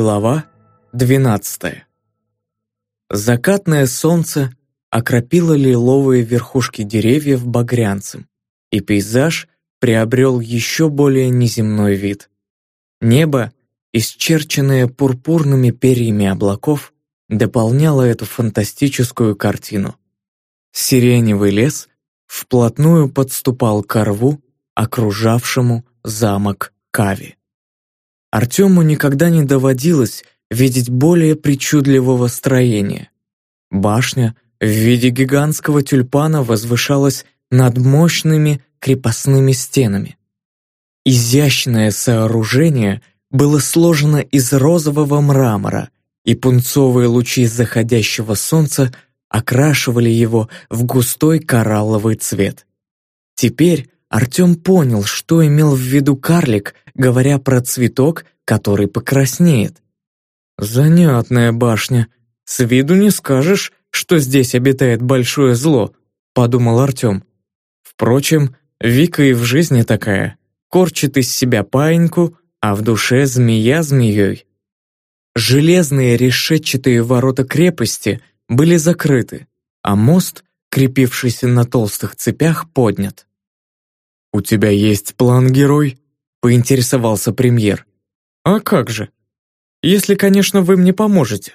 Глава 12 Закатное солнце окропило лиловые верхушки деревьев багрянцем, и пейзаж приобрел еще более неземной вид. Небо, исчерченное пурпурными перьями облаков, дополняло эту фантастическую картину. Сиреневый лес вплотную подступал к рву, окружавшему замок Кави. Артему никогда не доводилось видеть более причудливого строения. Башня в виде гигантского тюльпана возвышалась над мощными крепостными стенами. Изящное сооружение было сложено из розового мрамора, и пунцовые лучи заходящего солнца окрашивали его в густой коралловый цвет. Теперь Артем понял, что имел в виду карлик, говоря про цветок, который покраснеет. «Занятная башня. С виду не скажешь, что здесь обитает большое зло», — подумал Артем. Впрочем, Вика и в жизни такая. Корчит из себя паиньку, а в душе змея змеей. Железные решетчатые ворота крепости были закрыты, а мост, крепившийся на толстых цепях, поднят. «У тебя есть план, герой?» — поинтересовался премьер. «А как же? Если, конечно, вы мне поможете».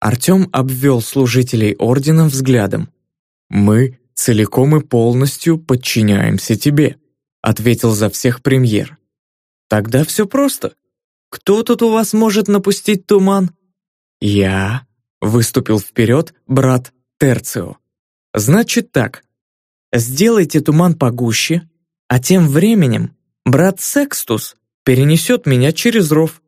Артем обвел служителей ордена взглядом. «Мы целиком и полностью подчиняемся тебе», ответил за всех премьер. «Тогда все просто. Кто тут у вас может напустить туман?» «Я», — выступил вперед брат Терцио. «Значит так, сделайте туман погуще, а тем временем брат Секстус перенесет меня через ров.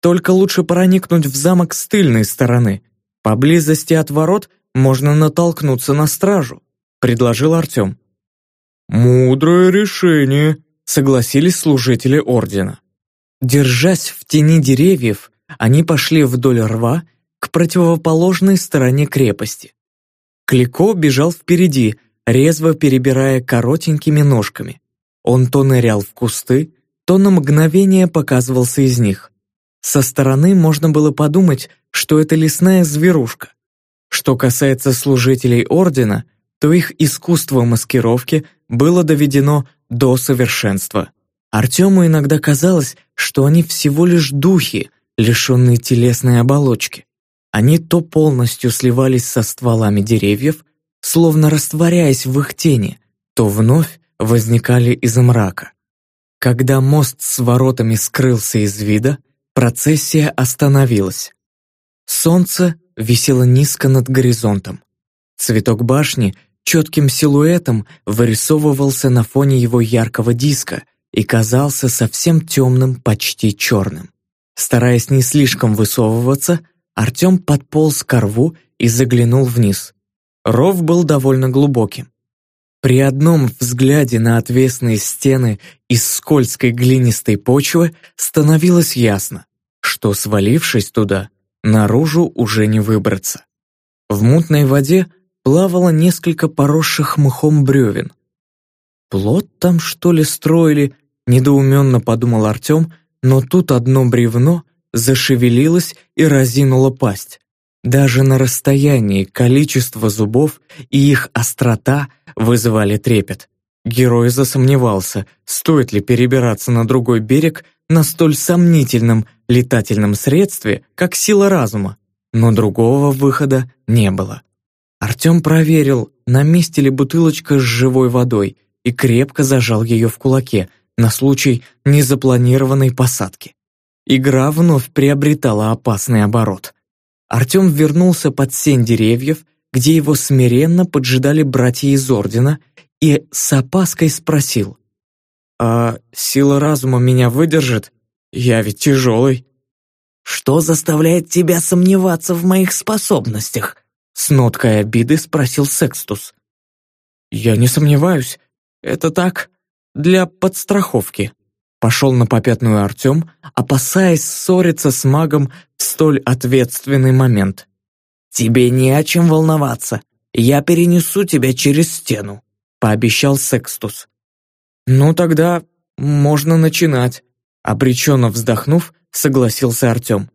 Только лучше проникнуть в замок с тыльной стороны. Поблизости от ворот можно натолкнуться на стражу», — предложил Артем. «Мудрое решение», — согласились служители ордена. Держась в тени деревьев, они пошли вдоль рва к противоположной стороне крепости. Клико бежал впереди, резво перебирая коротенькими ножками. Он то нырял в кусты, то на мгновение показывался из них. Со стороны можно было подумать, что это лесная зверушка. Что касается служителей Ордена, то их искусство маскировки было доведено до совершенства. Артему иногда казалось, что они всего лишь духи, лишенные телесной оболочки. Они то полностью сливались со стволами деревьев, словно растворяясь в их тени, то вновь возникали из мрака. Когда мост с воротами скрылся из вида, процессия остановилась. Солнце висело низко над горизонтом. Цветок башни четким силуэтом вырисовывался на фоне его яркого диска и казался совсем темным, почти черным. Стараясь не слишком высовываться, Артем подполз к рву и заглянул вниз. Ров был довольно глубоким. При одном взгляде на отвесные стены из скользкой глинистой почвы становилось ясно, что, свалившись туда, наружу уже не выбраться. В мутной воде плавало несколько поросших мхом бревен. «Плот там, что ли, строили?» — недоуменно подумал Артем, но тут одно бревно зашевелилось и разинуло пасть. Даже на расстоянии количество зубов и их острота вызывали трепет. Герой засомневался, стоит ли перебираться на другой берег на столь сомнительном летательном средстве, как сила разума, но другого выхода не было. Артем проверил, на месте ли бутылочка с живой водой, и крепко зажал ее в кулаке на случай незапланированной посадки. Игра вновь приобретала опасный оборот. Артем вернулся под сень деревьев, где его смиренно поджидали братья из Ордена, и с опаской спросил. «А сила разума меня выдержит? Я ведь тяжелый». «Что заставляет тебя сомневаться в моих способностях?» С ноткой обиды спросил Секстус. «Я не сомневаюсь. Это так, для подстраховки», Пошел на попятную Артем, опасаясь ссориться с магом в столь ответственный момент. «Тебе не о чем волноваться. Я перенесу тебя через стену», — пообещал Секстус. «Ну тогда можно начинать», — обреченно вздохнув, согласился Артем.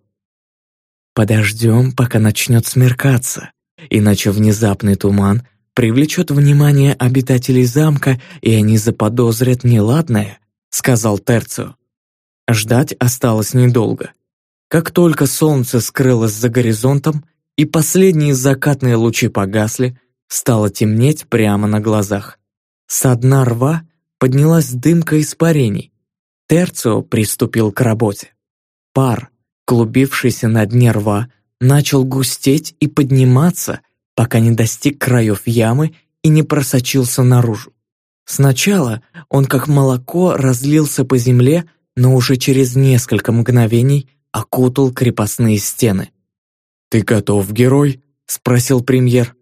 Подождем, пока начнет смеркаться, иначе внезапный туман привлечет внимание обитателей замка, и они заподозрят неладное», — сказал Терцио. Ждать осталось недолго. Как только солнце скрылось за горизонтом и последние закатные лучи погасли, стало темнеть прямо на глазах. Со дна рва поднялась дымка испарений. Терцио приступил к работе. Пар, клубившийся на дне рва, начал густеть и подниматься, пока не достиг краев ямы и не просочился наружу. Сначала он как молоко разлился по земле, но уже через несколько мгновений окутал крепостные стены. «Ты готов, герой?» — спросил премьер.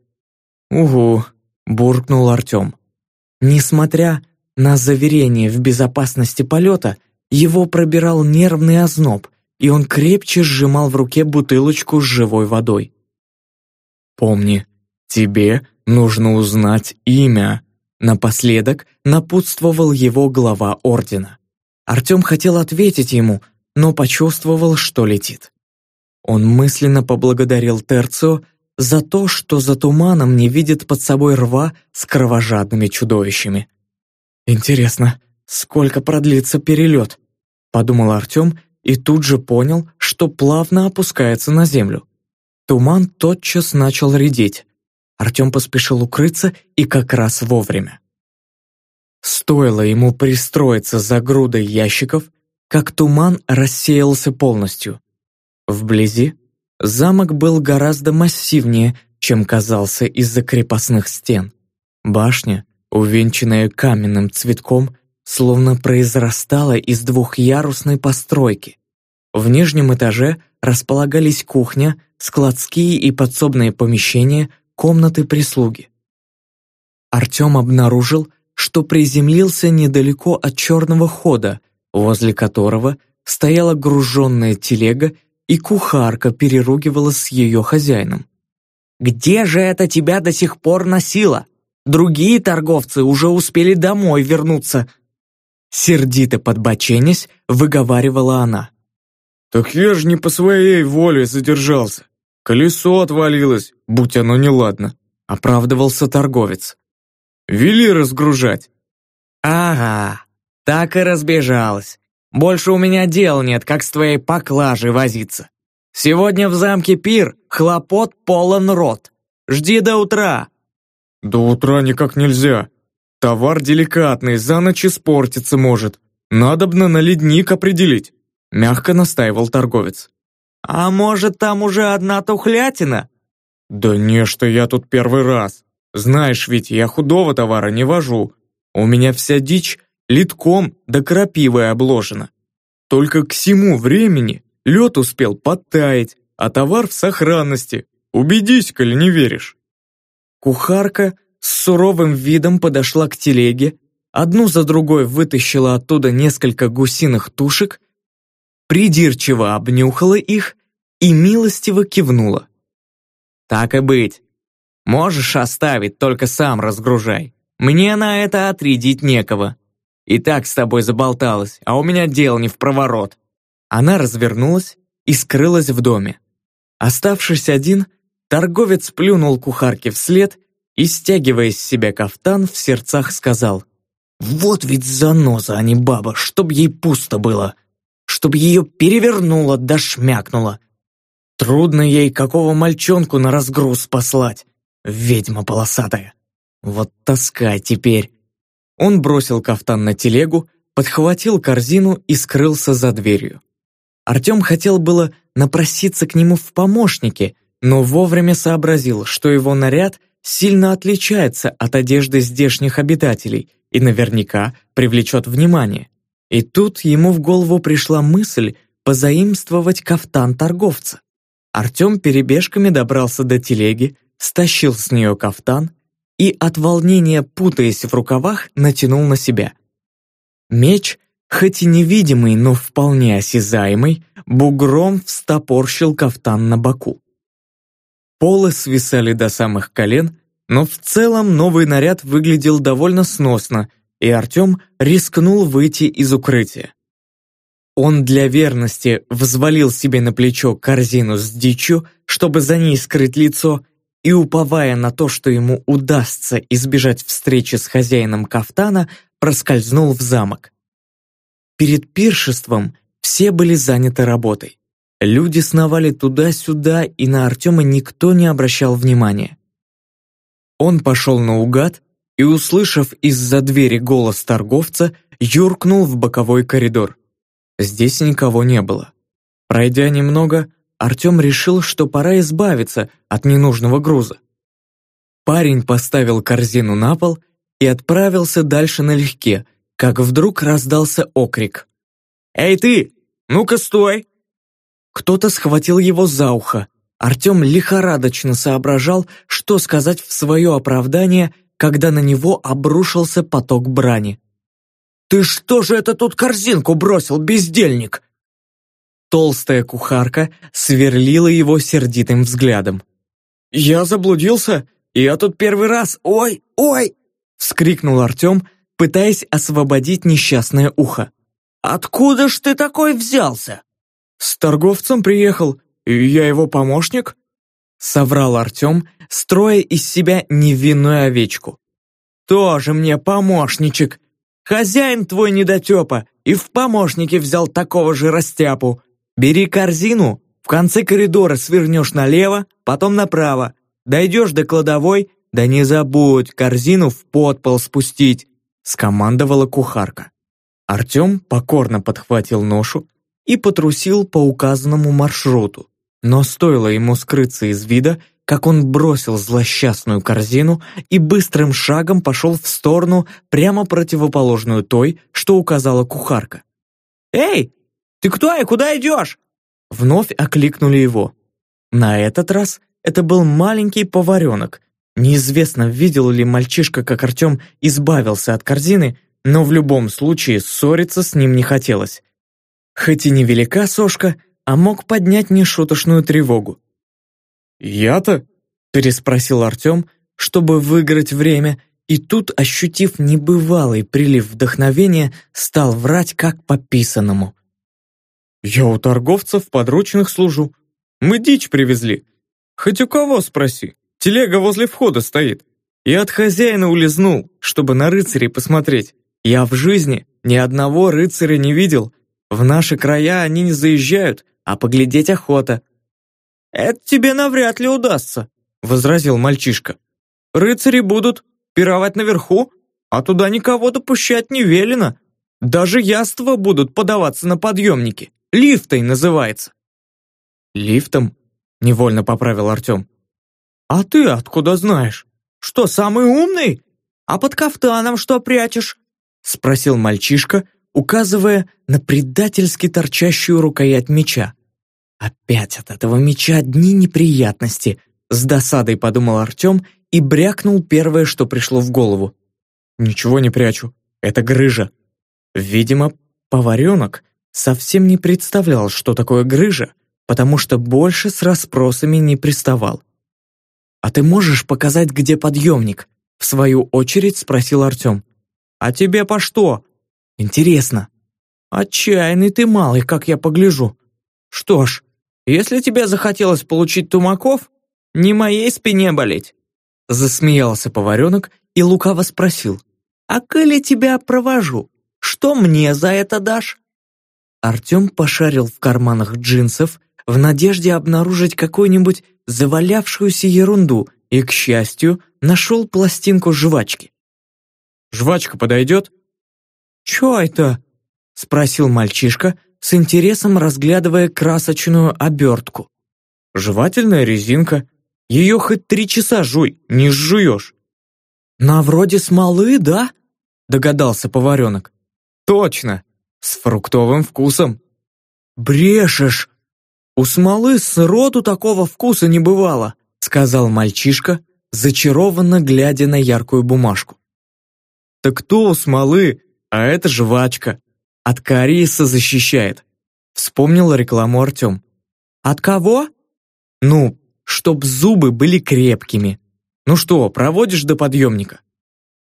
«Угу», — буркнул Артем. Несмотря на заверение в безопасности полета, его пробирал нервный озноб, и он крепче сжимал в руке бутылочку с живой водой. «Помни, тебе нужно узнать имя», напоследок напутствовал его глава ордена. Артем хотел ответить ему, но почувствовал, что летит. Он мысленно поблагодарил Терцио за то, что за туманом не видит под собой рва с кровожадными чудовищами. «Интересно, сколько продлится перелет?» — подумал Артем и тут же понял, что плавно опускается на землю. Туман тотчас начал редеть. Артем поспешил укрыться и как раз вовремя. Стоило ему пристроиться за грудой ящиков, как туман рассеялся полностью. Вблизи замок был гораздо массивнее, чем казался из-за крепостных стен. Башня, увенчанная каменным цветком, словно произрастала из двухъярусной постройки. В нижнем этаже располагались кухня, складские и подсобные помещения, комнаты прислуги. Артем обнаружил, что приземлился недалеко от черного хода, возле которого стояла груженная телега и кухарка переругивалась с ее хозяином. «Где же это тебя до сих пор носило? Другие торговцы уже успели домой вернуться!» Сердито подбоченясь, выговаривала она. «Так я же не по своей воле задержался. Колесо отвалилось, будь оно неладно», — оправдывался торговец. «Вели разгружать». «Ага, так и разбежалась. Больше у меня дел нет, как с твоей поклажей возиться. Сегодня в замке пир, хлопот полон рот. Жди до утра». «До утра никак нельзя. Товар деликатный, за ночь испортиться может. Надобно на ледник определить», — мягко настаивал торговец. «А может, там уже одна тухлятина?» «Да не, что я тут первый раз. Знаешь ведь, я худого товара не вожу. У меня вся дичь литком да крапивой обложена. Только к всему времени лед успел подтаять, а товар в сохранности. Убедись, коли не веришь. Кухарка с суровым видом подошла к телеге, одну за другой вытащила оттуда несколько гусиных тушек, придирчиво обнюхала их и милостиво кивнула. «Так и быть. Можешь оставить, только сам разгружай. Мне на это отрядить некого. И так с тобой заболталась, а у меня дел не в проворот». Она развернулась и скрылась в доме. Оставшись один, торговец плюнул кухарке вслед и, стягивая с себя кафтан, в сердцах сказал «Вот ведь заноза, а не баба, чтоб ей пусто было, чтоб ее перевернуло да шмякнуло. Трудно ей какого мальчонку на разгруз послать, ведьма полосатая. Вот таскай теперь». Он бросил кафтан на телегу, подхватил корзину и скрылся за дверью. Артем хотел было напроситься к нему в помощники, но вовремя сообразил, что его наряд сильно отличается от одежды здешних обитателей и наверняка привлечет внимание. И тут ему в голову пришла мысль позаимствовать кафтан торговца. Артем перебежками добрался до телеги, стащил с нее кафтан и от волнения, путаясь в рукавах, натянул на себя. Меч, хоть и невидимый, но вполне осязаемый, бугром встопорщил кафтан на боку. Полы свисали до самых колен, но в целом новый наряд выглядел довольно сносно, и Артем рискнул выйти из укрытия. Он для верности взвалил себе на плечо корзину с дичью, чтобы за ней скрыть лицо, и, уповая на то, что ему удастся избежать встречи с хозяином кафтана, проскользнул в замок. Перед пиршеством все были заняты работой. Люди сновали туда-сюда, и на Артема никто не обращал внимания. Он пошел наугад и, услышав из-за двери голос торговца, юркнул в боковой коридор. Здесь никого не было. Пройдя немного, Артем решил, что пора избавиться от ненужного груза. Парень поставил корзину на пол и отправился дальше налегке, как вдруг раздался окрик. «Эй ты! Ну-ка стой!» Кто-то схватил его за ухо. Артем лихорадочно соображал, что сказать в свое оправдание, когда на него обрушился поток брани. «Ты что же это тут корзинку бросил, бездельник?» Толстая кухарка сверлила его сердитым взглядом. «Я заблудился, я тут первый раз, ой, ой!» вскрикнул Артем, пытаясь освободить несчастное ухо. «Откуда ж ты такой взялся?» «С торговцем приехал, и я его помощник?» соврал Артем, строя из себя невинную овечку. «Тоже мне помощничек! Хозяин твой недотепа и в помощники взял такого же растяпу. Бери корзину, в конце коридора свернешь налево, потом направо. Дойдешь до кладовой, да не забудь корзину в подпол спустить», скомандовала кухарка. Артем покорно подхватил ношу и потрусил по указанному маршруту. Но стоило ему скрыться из вида, как он бросил злосчастную корзину и быстрым шагом пошел в сторону, прямо противоположную той, что указала кухарка. «Эй, ты кто и куда идешь?» Вновь окликнули его. На этот раз это был маленький поваренок. Неизвестно, видел ли мальчишка, как Артем избавился от корзины, но в любом случае ссориться с ним не хотелось. Хоть и невелика сошка, а мог поднять нешуточную тревогу. «Я-то?» – переспросил Артем, чтобы выиграть время, и тут, ощутив небывалый прилив вдохновения, стал врать как по писанному. «Я у торговцев подручных служу. Мы дичь привезли. Хоть у кого спроси. Телега возле входа стоит. И от хозяина улизнул, чтобы на рыцарей посмотреть. Я в жизни ни одного рыцаря не видел. В наши края они не заезжают, а поглядеть охота». «Это тебе навряд ли удастся», — возразил мальчишка. «Рыцари будут пировать наверху, а туда никого допущать не велено. Даже яства будут подаваться на подъемники. Лифтой называется». «Лифтом?» — невольно поправил Артем. «А ты откуда знаешь? Что, самый умный? А под кафтаном что прячешь?» — спросил мальчишка, указывая на предательски торчащую рукоять меча. «Опять от этого меча одни неприятности», — с досадой подумал Артем и брякнул первое, что пришло в голову. «Ничего не прячу, это грыжа». Видимо, поваренок совсем не представлял, что такое грыжа, потому что больше с расспросами не приставал. «А ты можешь показать, где подъемник?» В свою очередь спросил Артем. «А тебе по что?» «Интересно». «Отчаянный ты малый, как я погляжу. Что ж, если тебе захотелось получить тумаков, не моей спине болеть». Засмеялся поваренок и лукаво спросил. «А коли тебя провожу, что мне за это дашь?» Артем пошарил в карманах джинсов в надежде обнаружить какую-нибудь завалявшуюся ерунду и, к счастью, нашел пластинку жвачки. «Жвачка подойдет?» «Чё это?» — спросил мальчишка, с интересом разглядывая красочную обертку. «Жевательная резинка. Ее хоть три часа жуй, не сжуешь». «На вроде смолы, да?» — догадался поваренок. «Точно, с фруктовым вкусом». «Брешешь! У смолы сроду такого вкуса не бывало», — сказал мальчишка, зачарованно глядя на яркую бумажку. «Так кто у смолы, а это жвачка. От кариеса защищает», — вспомнил рекламу Артем. «От кого?» «Ну, чтоб зубы были крепкими. Ну что, проводишь до подъемника?»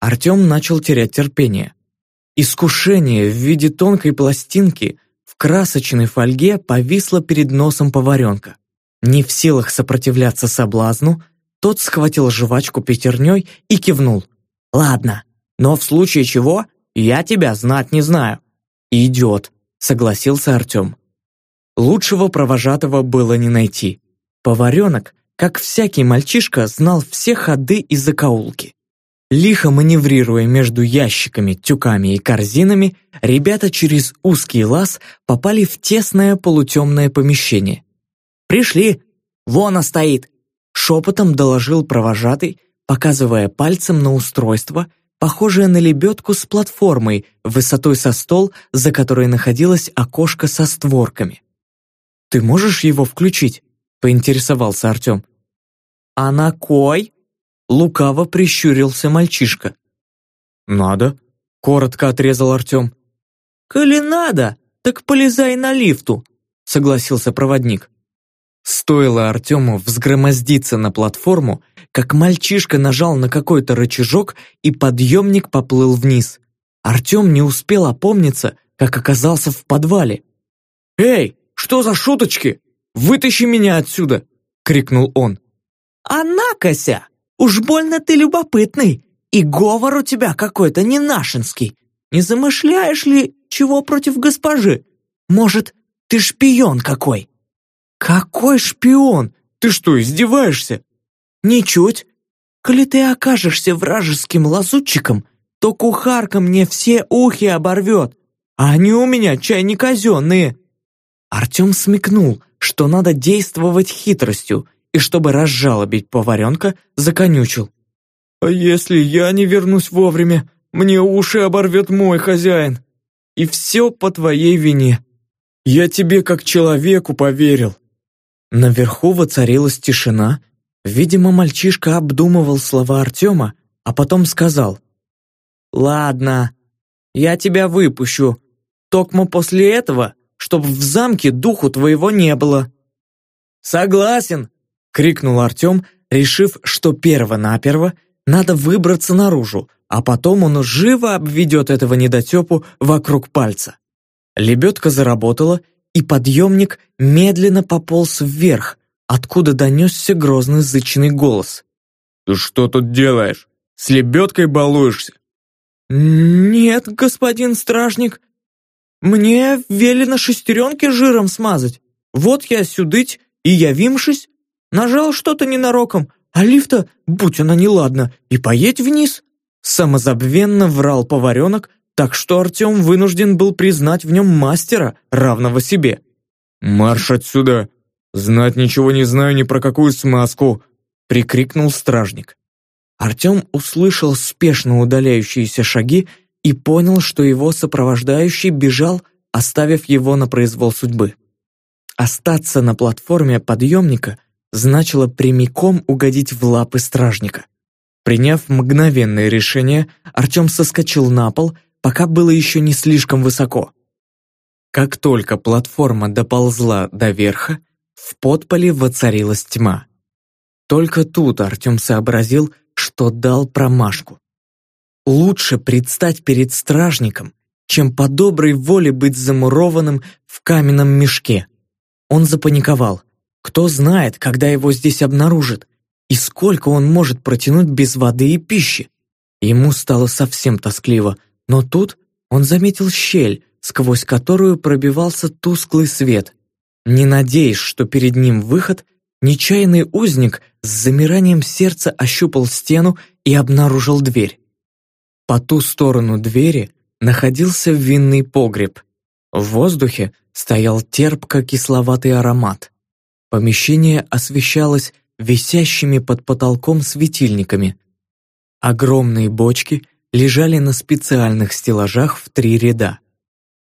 Артем начал терять терпение. Искушение в виде тонкой пластинки, в красочной фольге повисла перед носом поваренка. Не в силах сопротивляться соблазну, тот схватил жвачку пятерней и кивнул. «Ладно, но в случае чего я тебя знать не знаю». «Идет», — согласился Артем. Лучшего провожатого было не найти. Поваренок, как всякий мальчишка, знал все ходы и закоулки. Лихо маневрируя между ящиками, тюками и корзинами, ребята через узкий лаз попали в тесное полутемное помещение. «Пришли! Вон она стоит!» Шепотом доложил провожатый, показывая пальцем на устройство, похожее на лебедку с платформой, высотой со стол, за которой находилось окошко со створками. «Ты можешь его включить?» — поинтересовался Артем. «А на кой?» — лукаво прищурился мальчишка. «Надо», — коротко отрезал Артем. «Коли надо, так полезай на лифту», — согласился проводник. Стоило Артему взгромоздиться на платформу, как мальчишка нажал на какой-то рычажок, и подъемник поплыл вниз. Артем не успел опомниться, как оказался в подвале. «Эй, что за шуточки? Вытащи меня отсюда!» — крикнул он. «А накося! Уж больно ты любопытный, и говор у тебя какой-то не нашинский. Не замышляешь ли чего против госпожи? Может, ты шпион какой?» «Какой шпион? Ты что, издеваешься?» «Ничуть. Коли ты окажешься вражеским лазутчиком, то кухарка мне все ухи оборвет, а они у меня чай не казенные». Артем смекнул, что надо действовать хитростью, и чтобы разжалобить поваренка, законючил. «А если я не вернусь вовремя, мне уши оборвет мой хозяин. И все по твоей вине. Я тебе как человеку поверил». Наверху воцарилась тишина. Видимо, мальчишка обдумывал слова Артема, а потом сказал. «Ладно, я тебя выпущу. Токмо после этого, чтобы в замке духу твоего не было». «Согласен!» — крикнул Артем, решив, что перво-наперво надо выбраться наружу, а потом он живо обведет этого недотепу вокруг пальца. Лебедка заработала, и подъемник медленно пополз вверх, откуда донесся грозный зычный голос. «Ты что тут делаешь? С лебедкой балуешься?» «Нет, господин стражник. Мне велено шестеренки жиром смазать. Вот я сюдыть и явимшись, нажал что-то ненароком, а лифта, будь она неладна, и поедь вниз». Самозабвенно врал поваренок, так что Артем вынужден был признать в нем мастера, равного себе. «Марш отсюда! Знать ничего не знаю ни про какую смазку!» — прикрикнул стражник. Артем услышал спешно удаляющиеся шаги и понял, что его сопровождающий бежал, оставив его на произвол судьбы. Остаться на платформе подъемника значило прямиком угодить в лапы стражника. Приняв мгновенное решение, Артем соскочил на пол пока было еще не слишком высоко. Как только платформа доползла до верха, в подполе воцарилась тьма. Только тут Артем сообразил, что дал промашку. Лучше предстать перед стражником, чем по доброй воле быть замурованным в каменном мешке. Он запаниковал. Кто знает, когда его здесь обнаружат, и сколько он может протянуть без воды и пищи. Ему стало совсем тоскливо, но тут он заметил щель, сквозь которую пробивался тусклый свет. Не надеясь, что перед ним выход, нечаянный узник с замиранием сердца ощупал стену и обнаружил дверь. По ту сторону двери находился винный погреб. В воздухе стоял терпко-кисловатый аромат. Помещение освещалось висящими под потолком светильниками. Огромные бочки — лежали на специальных стеллажах в три ряда.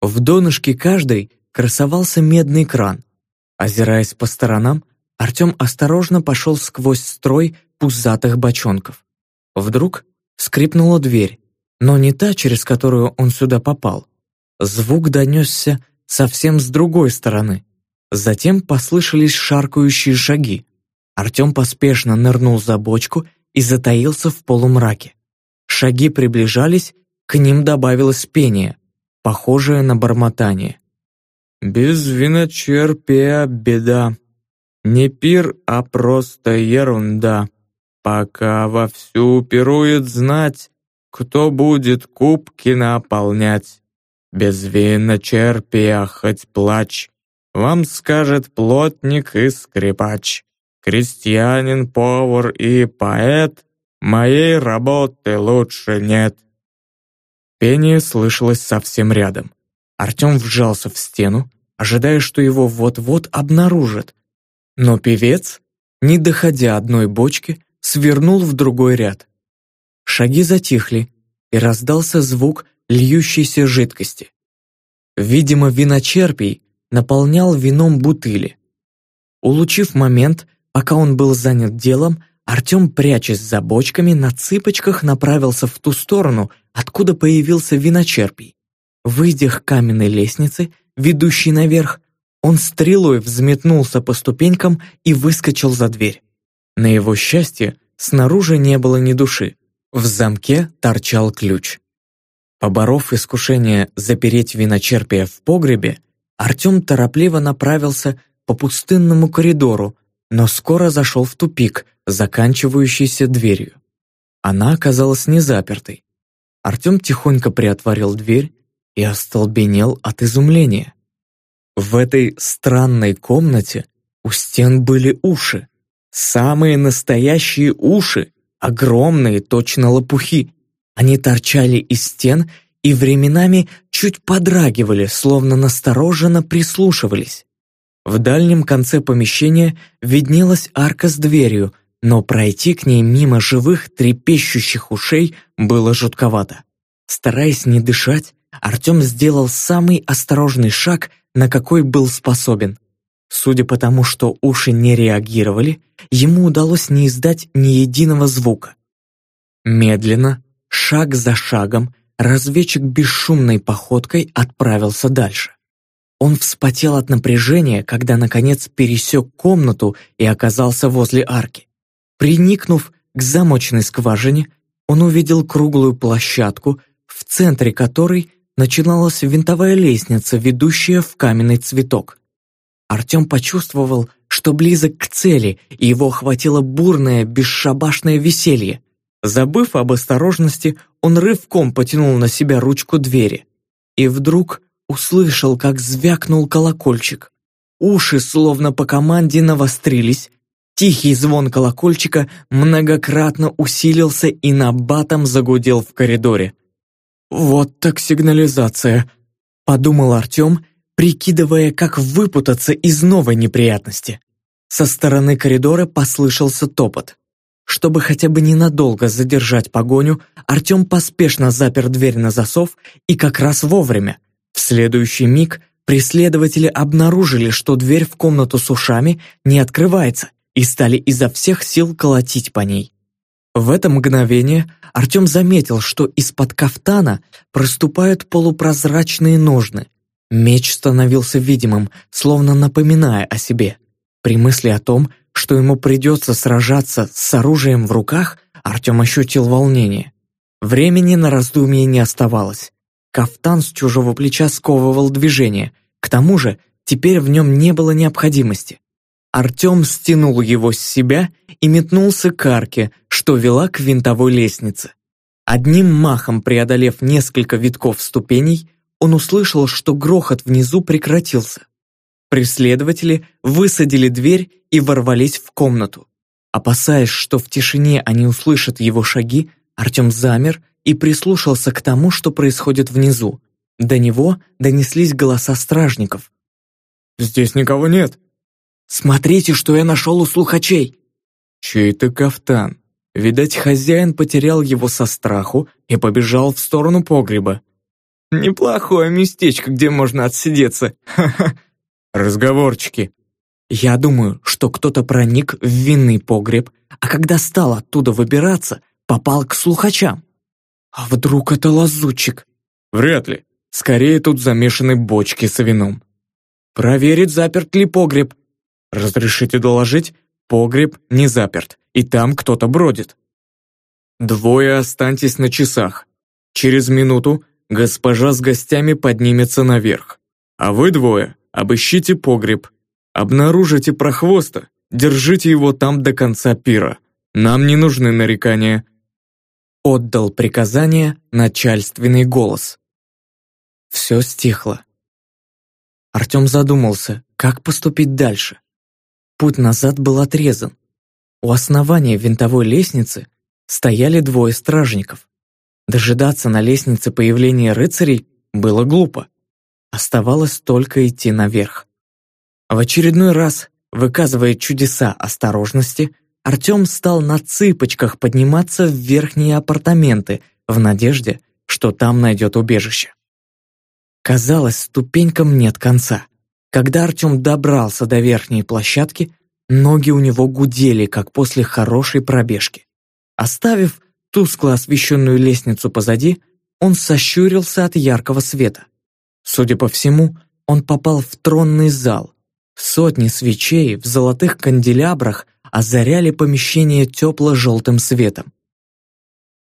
В донышке каждой красовался медный кран. Озираясь по сторонам, Артем осторожно пошел сквозь строй пузатых бочонков. Вдруг скрипнула дверь, но не та, через которую он сюда попал. Звук донесся совсем с другой стороны. Затем послышались шаркающие шаги. Артем поспешно нырнул за бочку и затаился в полумраке. Шаги приближались, к ним добавилось пение, похожее на бормотание. без виночерпия беда. Не пир, а просто ерунда. Пока вовсю пирует знать, кто будет кубки наполнять. Без виночерпия хоть плач, вам скажет плотник и скрипач. Крестьянин, повар и поэт, моей работы лучше нет. Пение слышалось совсем рядом. Артем вжался в стену, ожидая, что его вот-вот обнаружат. Но певец, не доходя одной бочки, свернул в другой ряд. Шаги затихли, и раздался звук льющейся жидкости. Видимо, виночерпий наполнял вином бутыли. Улучив момент, пока он был занят делом, Артем, прячась за бочками, на цыпочках направился в ту сторону, откуда появился виночерпий. Выйдя к каменной лестнице, ведущей наверх, он стрелой взметнулся по ступенькам и выскочил за дверь. На его счастье, снаружи не было ни души. В замке торчал ключ. Поборов искушение запереть виночерпия в погребе, Артем торопливо направился по пустынному коридору, но скоро зашел в тупик, заканчивающийся дверью. Она оказалась не запертой. Артем тихонько приотворил дверь и остолбенел от изумления. В этой странной комнате у стен были уши. Самые настоящие уши, огромные, точно лопухи. Они торчали из стен и временами чуть подрагивали, словно настороженно прислушивались. В дальнем конце помещения виднелась арка с дверью, но пройти к ней мимо живых трепещущих ушей было жутковато. Стараясь не дышать, Артем сделал самый осторожный шаг, на какой был способен. Судя по тому, что уши не реагировали, ему удалось не издать ни единого звука. Медленно, шаг за шагом, разведчик бесшумной походкой отправился дальше. Он вспотел от напряжения, когда, наконец, пересек комнату и оказался возле арки. Приникнув к замочной скважине, он увидел круглую площадку, в центре которой начиналась винтовая лестница, ведущая в каменный цветок. Артем почувствовал, что близок к цели, и его охватило бурное, бесшабашное веселье. Забыв об осторожности, он рывком потянул на себя ручку двери. И вдруг услышал, как звякнул колокольчик. Уши, словно по команде, навострились. Тихий звон колокольчика многократно усилился и на батом загудел в коридоре. «Вот так сигнализация», — подумал Артем, прикидывая, как выпутаться из новой неприятности. Со стороны коридора послышался топот. Чтобы хотя бы ненадолго задержать погоню, Артем поспешно запер дверь на засов и как раз вовремя. В следующий миг преследователи обнаружили, что дверь в комнату с ушами не открывается и стали изо всех сил колотить по ней. В это мгновение Артем заметил, что из-под кафтана проступают полупрозрачные ножны. Меч становился видимым, словно напоминая о себе. При мысли о том, что ему придется сражаться с оружием в руках, Артем ощутил волнение. Времени на раздумье не оставалось. Кафтан с чужого плеча сковывал движение. К тому же, теперь в нем не было необходимости. Артем стянул его с себя и метнулся к арке, что вела к винтовой лестнице. Одним махом преодолев несколько витков ступеней, он услышал, что грохот внизу прекратился. Преследователи высадили дверь и ворвались в комнату. Опасаясь, что в тишине они услышат его шаги, Артем замер и прислушался к тому, что происходит внизу. До него донеслись голоса стражников. «Здесь никого нет». «Смотрите, что я нашел у слухачей!» «Чей-то кафтан. Видать, хозяин потерял его со страху и побежал в сторону погреба. Неплохое местечко, где можно отсидеться. Разговорчики. Я думаю, что кто-то проник в винный погреб, а когда стал оттуда выбираться, попал к слухачам. А вдруг это лазутчик? Вряд ли. Скорее тут замешаны бочки с вином. Проверить, заперт ли погреб. Разрешите доложить? Погреб не заперт, и там кто-то бродит. Двое останьтесь на часах. Через минуту госпожа с гостями поднимется наверх. А вы двое обыщите погреб. Обнаружите прохвоста, держите его там до конца пира. Нам не нужны нарекания». Отдал приказание начальственный голос. Все стихло. Артем задумался, как поступить дальше. Путь назад был отрезан. У основания винтовой лестницы стояли двое стражников. Дожидаться на лестнице появления рыцарей было глупо. Оставалось только идти наверх. В очередной раз, выказывая чудеса осторожности, Артем стал на цыпочках подниматься в верхние апартаменты в надежде, что там найдет убежище. Казалось, ступенькам нет конца. Когда Артем добрался до верхней площадки, ноги у него гудели, как после хорошей пробежки. Оставив тускло освещенную лестницу позади, он сощурился от яркого света. Судя по всему, он попал в тронный зал. Сотни свечей в золотых канделябрах озаряли помещение тепло-желтым светом.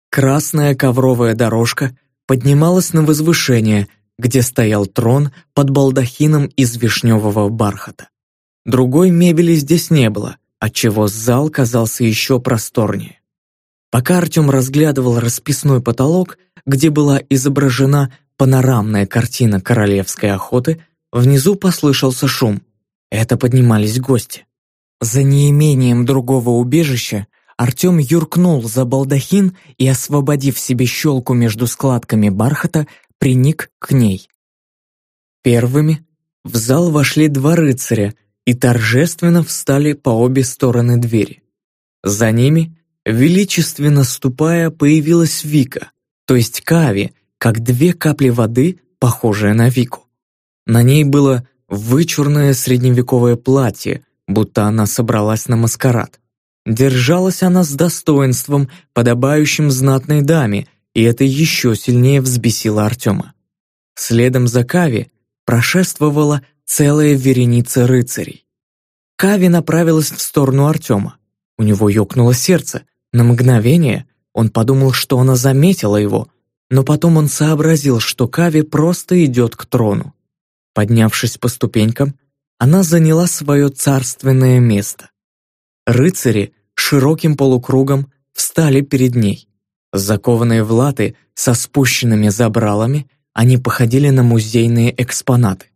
Красная ковровая дорожка поднималась на возвышение, где стоял трон под балдахином из вишневого бархата. Другой мебели здесь не было, отчего зал казался еще просторнее. Пока Артем разглядывал расписной потолок, где была изображена панорамная картина королевской охоты, внизу послышался шум. Это поднимались гости. За неимением другого убежища Артем юркнул за балдахин и, освободив себе щелку между складками бархата, приник к ней. Первыми в зал вошли два рыцаря и торжественно встали по обе стороны двери. За ними, величественно ступая, появилась Вика, то есть Кави, как две капли воды, похожие на Вику. На ней было вычурное средневековое платье, будто она собралась на маскарад. Держалась она с достоинством, подобающим знатной даме, и это еще сильнее взбесило Артема. Следом за Кави прошествовала целая вереница рыцарей. Кави направилась в сторону Артема. У него ёкнуло сердце. На мгновение он подумал, что она заметила его, но потом он сообразил, что Кави просто идет к трону. Поднявшись по ступенькам, она заняла свое царственное место. Рыцари широким полукругом встали перед ней. Закованные в латы со спущенными забралами, они походили на музейные экспонаты.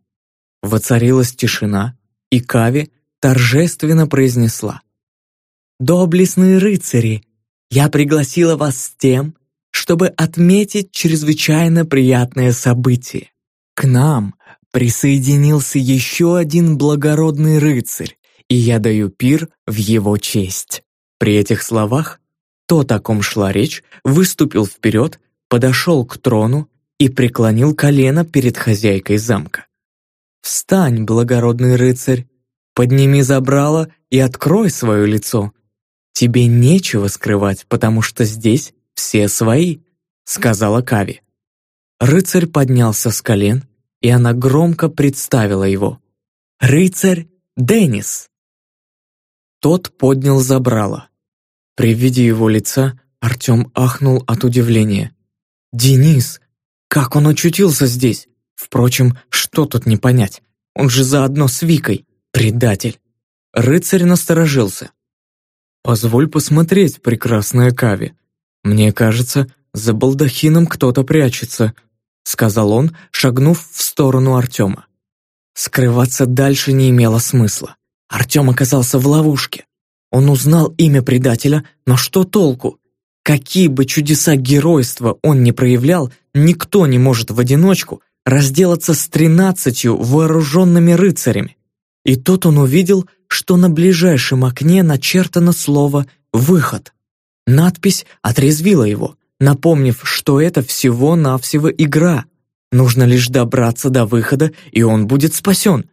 Воцарилась тишина, и Кави торжественно произнесла. «Доблестные рыцари, я пригласила вас с тем, чтобы отметить чрезвычайно приятное событие. К нам присоединился еще один благородный рыцарь, и я даю пир в его честь». При этих словах тот, о ком шла речь, выступил вперед, подошел к трону и преклонил колено перед хозяйкой замка. «Встань, благородный рыцарь, подними забрало и открой свое лицо. Тебе нечего скрывать, потому что здесь все свои», — сказала Кави. Рыцарь поднялся с колен, и она громко представила его. «Рыцарь Деннис!» Тот поднял забрало. При виде его лица Артем ахнул от удивления. «Денис! Как он очутился здесь? Впрочем, что тут не понять? Он же заодно с Викой, предатель!» Рыцарь насторожился. «Позволь посмотреть, прекрасная Кави. Мне кажется, за балдахином кто-то прячется», сказал он, шагнув в сторону Артема. Скрываться дальше не имело смысла. Артем оказался в ловушке. Он узнал имя предателя, но что толку? Какие бы чудеса геройства он ни проявлял, никто не может в одиночку разделаться с тринадцатью вооруженными рыцарями. И тут он увидел, что на ближайшем окне начертано слово «выход». Надпись отрезвила его, напомнив, что это всего-навсего игра. Нужно лишь добраться до выхода, и он будет спасен.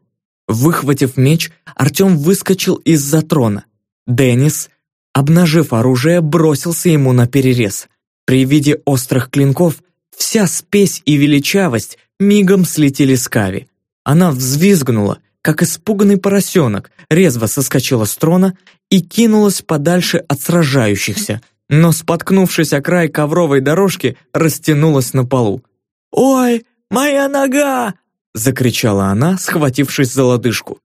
Выхватив меч, Артем выскочил из-за трона. Деннис, обнажив оружие, бросился ему на перерез. При виде острых клинков вся спесь и величавость мигом слетели с Кави. Она взвизгнула, как испуганный поросенок, резво соскочила с трона и кинулась подальше от сражающихся, но, споткнувшись о край ковровой дорожки, растянулась на полу. «Ой, моя нога!» — закричала она, схватившись за лодыжку.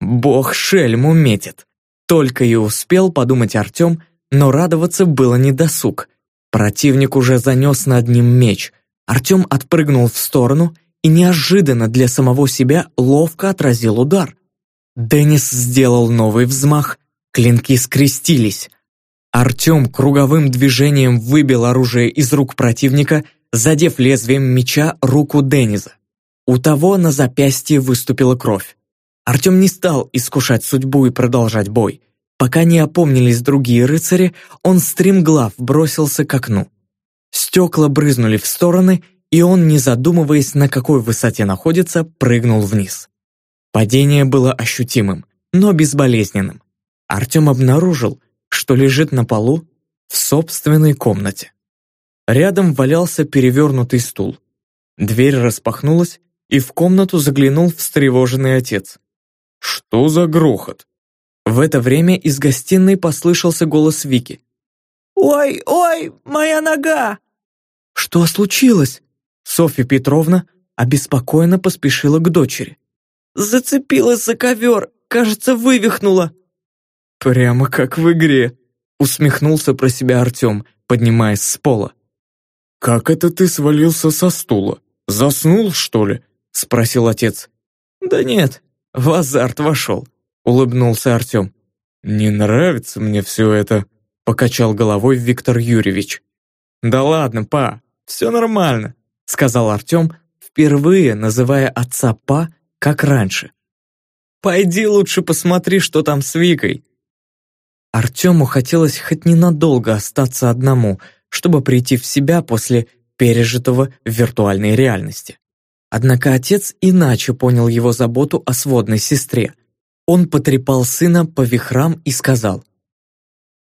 «Бог шельму метит!» Только и успел подумать Артем, но радоваться было не досуг. Противник уже занес над ним меч. Артем отпрыгнул в сторону и неожиданно для самого себя ловко отразил удар. Деннис сделал новый взмах, клинки скрестились. Артем круговым движением выбил оружие из рук противника, задев лезвием меча руку Денниза. У того на запястье выступила кровь. Артем не стал искушать судьбу и продолжать бой. Пока не опомнились другие рыцари, он стремглав бросился к окну. Стекла брызнули в стороны, и он, не задумываясь, на какой высоте находится, прыгнул вниз. Падение было ощутимым, но безболезненным. Артем обнаружил, что лежит на полу в собственной комнате. Рядом валялся перевернутый стул. Дверь распахнулась, и в комнату заглянул встревоженный отец. «Что за грохот?» В это время из гостиной послышался голос Вики. «Ой, ой, моя нога!» «Что случилось?» Софья Петровна обеспокоенно поспешила к дочери. «Зацепилась за ковер, кажется, вывихнула». «Прямо как в игре», усмехнулся про себя Артем, поднимаясь с пола. «Как это ты свалился со стула? Заснул, что ли?» спросил отец. «Да нет, в азарт вошел», улыбнулся Артем. «Не нравится мне все это», покачал головой Виктор Юрьевич. «Да ладно, па, все нормально», сказал Артем, впервые называя отца па, как раньше. «Пойди лучше посмотри, что там с Викой». Артему хотелось хоть ненадолго остаться одному, чтобы прийти в себя после пережитого в виртуальной реальности. Однако отец иначе понял его заботу о сводной сестре. Он потрепал сына по вихрам и сказал.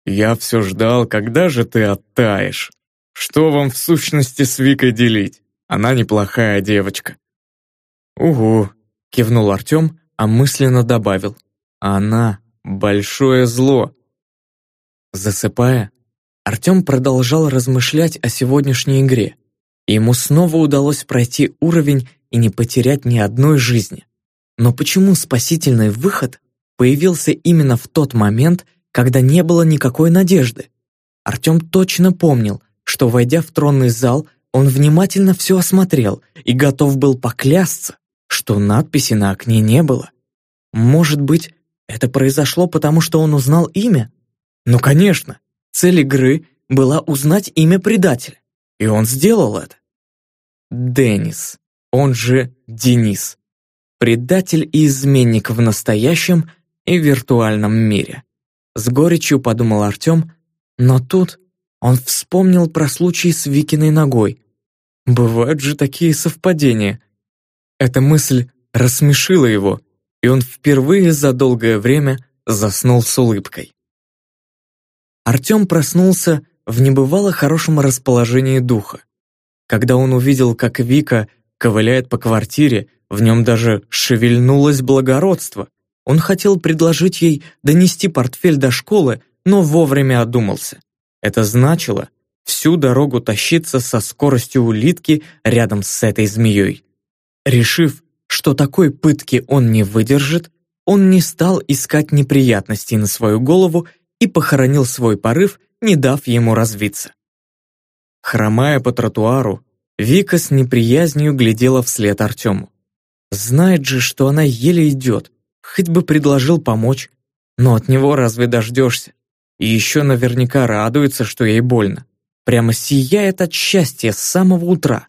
«Я все ждал, когда же ты оттаешь. Что вам в сущности с Викой делить? Она неплохая девочка». «Угу», — кивнул Артем, а мысленно добавил. «Она — большое зло». Засыпая, Артем продолжал размышлять о сегодняшней игре. Ему снова удалось пройти уровень и не потерять ни одной жизни. Но почему спасительный выход появился именно в тот момент, когда не было никакой надежды? Артем точно помнил, что, войдя в тронный зал, он внимательно все осмотрел и готов был поклясться, что надписи на окне не было. Может быть, это произошло потому, что он узнал имя? Ну, конечно, цель игры была узнать имя предателя. И он сделал это. Денис, он же Денис. Предатель и изменник в настоящем и виртуальном мире. С горечью подумал Артем, но тут он вспомнил про случай с Викиной ногой. Бывают же такие совпадения. Эта мысль рассмешила его, и он впервые за долгое время заснул с улыбкой. Артем проснулся в небывало хорошем расположении духа. Когда он увидел, как Вика ковыляет по квартире, в нем даже шевельнулось благородство. Он хотел предложить ей донести портфель до школы, но вовремя одумался. Это значило всю дорогу тащиться со скоростью улитки рядом с этой змеей. Решив, что такой пытки он не выдержит, он не стал искать неприятностей на свою голову и похоронил свой порыв не дав ему развиться. Хромая по тротуару, Вика с неприязнью глядела вслед Артему. Знает же, что она еле идет, хоть бы предложил помочь, но от него разве дождешься? И еще наверняка радуется, что ей больно. Прямо сияет от счастья с самого утра.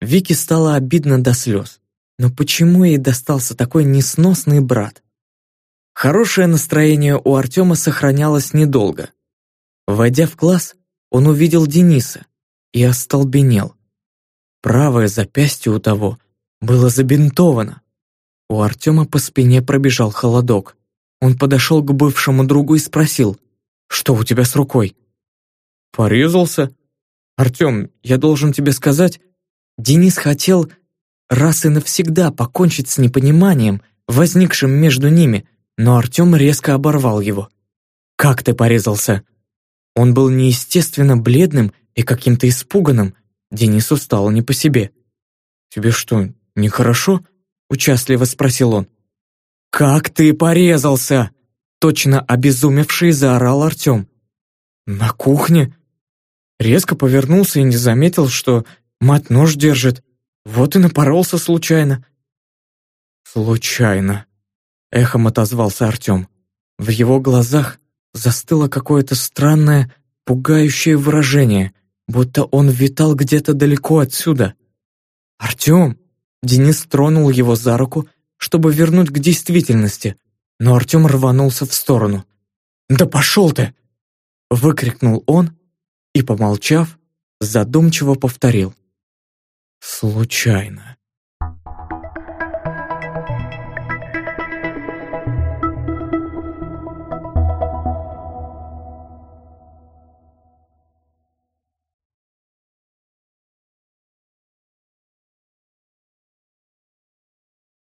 Вике стало обидно до слез. Но почему ей достался такой несносный брат? Хорошее настроение у Артема сохранялось недолго. Войдя в класс, он увидел Дениса и остолбенел. Правое запястье у того было забинтовано. У Артема по спине пробежал холодок. Он подошел к бывшему другу и спросил, «Что у тебя с рукой?» «Порезался?» «Артем, я должен тебе сказать...» Денис хотел раз и навсегда покончить с непониманием, возникшим между ними, но Артем резко оборвал его. «Как ты порезался?» Он был неестественно бледным и каким-то испуганным. Денису стало не по себе. «Тебе что, нехорошо?» — участливо спросил он. «Как ты порезался?» Точно обезумевший заорал Артем. «На кухне?» Резко повернулся и не заметил, что мать нож держит. Вот и напоролся случайно. «Случайно», — эхом отозвался Артем. В его глазах застыло какое-то странное, пугающее выражение, будто он витал где-то далеко отсюда. «Артем!» Денис тронул его за руку, чтобы вернуть к действительности, но Артем рванулся в сторону. «Да пошел ты!» Выкрикнул он и, помолчав, задумчиво повторил. «Случайно».